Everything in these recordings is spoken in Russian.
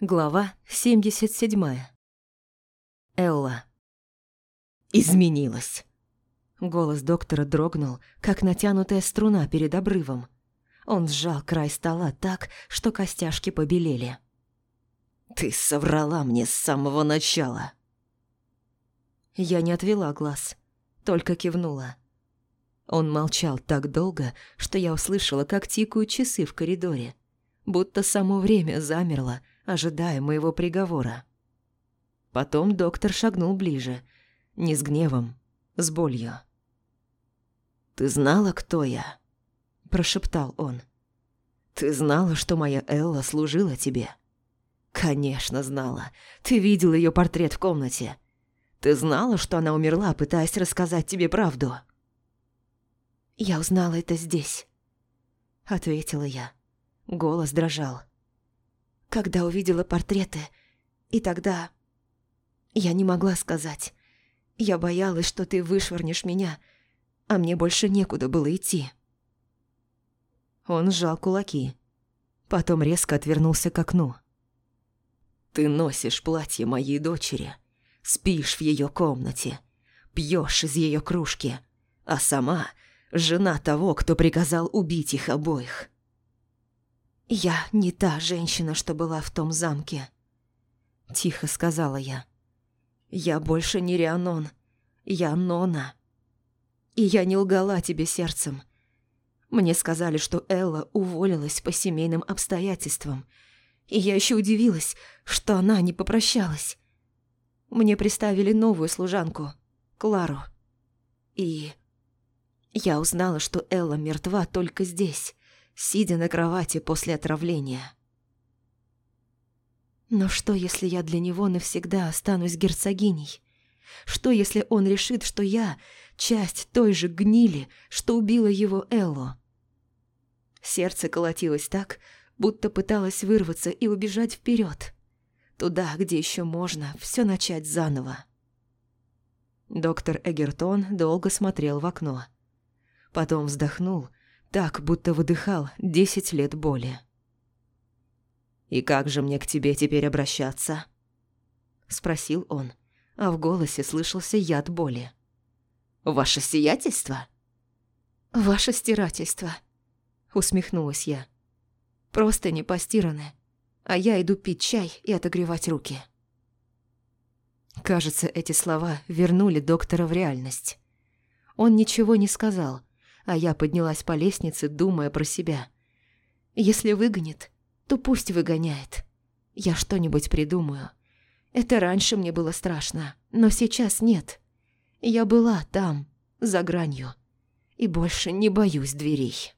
Глава 77. Элла. Изменилась. Голос доктора дрогнул, как натянутая струна перед обрывом. Он сжал край стола так, что костяшки побелели. «Ты соврала мне с самого начала!» Я не отвела глаз, только кивнула. Он молчал так долго, что я услышала, как тикают часы в коридоре, будто само время замерло, ожидая моего приговора. Потом доктор шагнул ближе, не с гневом, с болью. «Ты знала, кто я?» – прошептал он. «Ты знала, что моя Элла служила тебе?» «Конечно знала. Ты видел ее портрет в комнате. Ты знала, что она умерла, пытаясь рассказать тебе правду?» «Я узнала это здесь», – ответила я. Голос дрожал когда увидела портреты. И тогда... Я не могла сказать. Я боялась, что ты вышвырнешь меня, а мне больше некуда было идти. Он сжал кулаки. Потом резко отвернулся к окну. «Ты носишь платье моей дочери, спишь в ее комнате, пьешь из ее кружки, а сама – жена того, кто приказал убить их обоих». «Я не та женщина, что была в том замке», – тихо сказала я. «Я больше не Рианон, я Нона. И я не лгала тебе сердцем. Мне сказали, что Элла уволилась по семейным обстоятельствам, и я еще удивилась, что она не попрощалась. Мне приставили новую служанку, Клару. И я узнала, что Элла мертва только здесь, сидя на кровати после отравления. Но что, если я для него навсегда останусь герцогиней? Что, если он решит, что я – часть той же гнили, что убила его Элло? Сердце колотилось так, будто пыталось вырваться и убежать вперед, туда, где еще можно все начать заново. Доктор Эгертон долго смотрел в окно. Потом вздохнул так, будто выдыхал десять лет боли. «И как же мне к тебе теперь обращаться?» Спросил он, а в голосе слышался яд боли. «Ваше сиятельство?» «Ваше стирательство», — усмехнулась я. «Просто не постираны, а я иду пить чай и отогревать руки». Кажется, эти слова вернули доктора в реальность. Он ничего не сказал, а я поднялась по лестнице, думая про себя. Если выгонит, то пусть выгоняет. Я что-нибудь придумаю. Это раньше мне было страшно, но сейчас нет. Я была там, за гранью, и больше не боюсь дверей.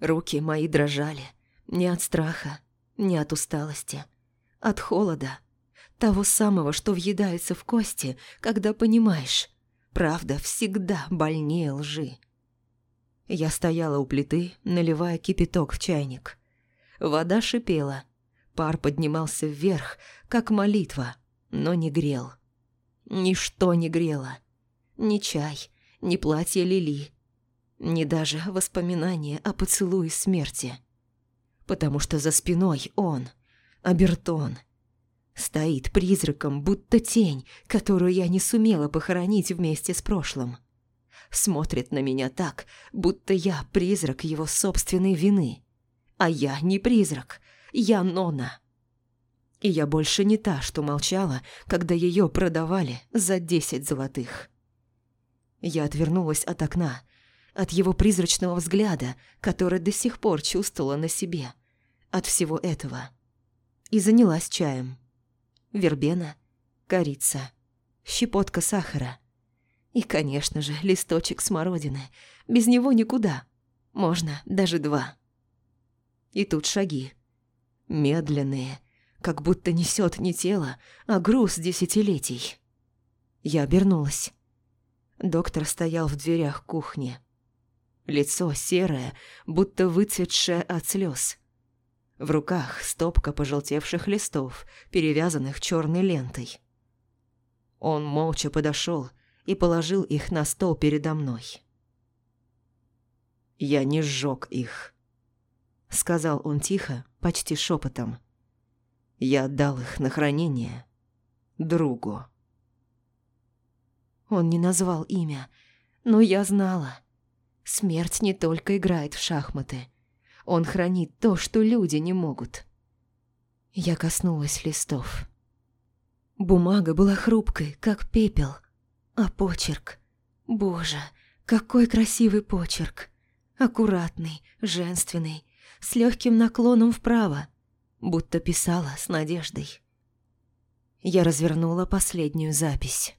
Руки мои дрожали, не от страха, не от усталости, от холода, того самого, что въедается в кости, когда понимаешь, Правда всегда больнее лжи. Я стояла у плиты, наливая кипяток в чайник. Вода шипела. Пар поднимался вверх, как молитва, но не грел. Ничто не грело. Ни чай, ни платье Лили, ни даже воспоминания о поцелуе смерти. Потому что за спиной он, Абертон — Стоит призраком, будто тень, которую я не сумела похоронить вместе с прошлым. Смотрит на меня так, будто я призрак его собственной вины. А я не призрак, я Нона. И я больше не та, что молчала, когда ее продавали за десять золотых. Я отвернулась от окна, от его призрачного взгляда, который до сих пор чувствовала на себе, от всего этого, и занялась чаем вербена, корица, щепотка сахара. И, конечно же, листочек смородины. Без него никуда. Можно даже два. И тут шаги. Медленные, как будто несет не тело, а груз десятилетий. Я обернулась. Доктор стоял в дверях кухни. Лицо серое, будто выцветшее от слез. В руках стопка пожелтевших листов, перевязанных черной лентой. Он молча подошел и положил их на стол передо мной. «Я не сжег их», — сказал он тихо, почти шепотом. Я отдал их на хранение другу. Он не назвал имя, но я знала. Смерть не только играет в шахматы. Он хранит то, что люди не могут. Я коснулась листов. Бумага была хрупкой, как пепел, а почерк... Боже, какой красивый почерк! Аккуратный, женственный, с легким наклоном вправо, будто писала с надеждой. Я развернула последнюю запись.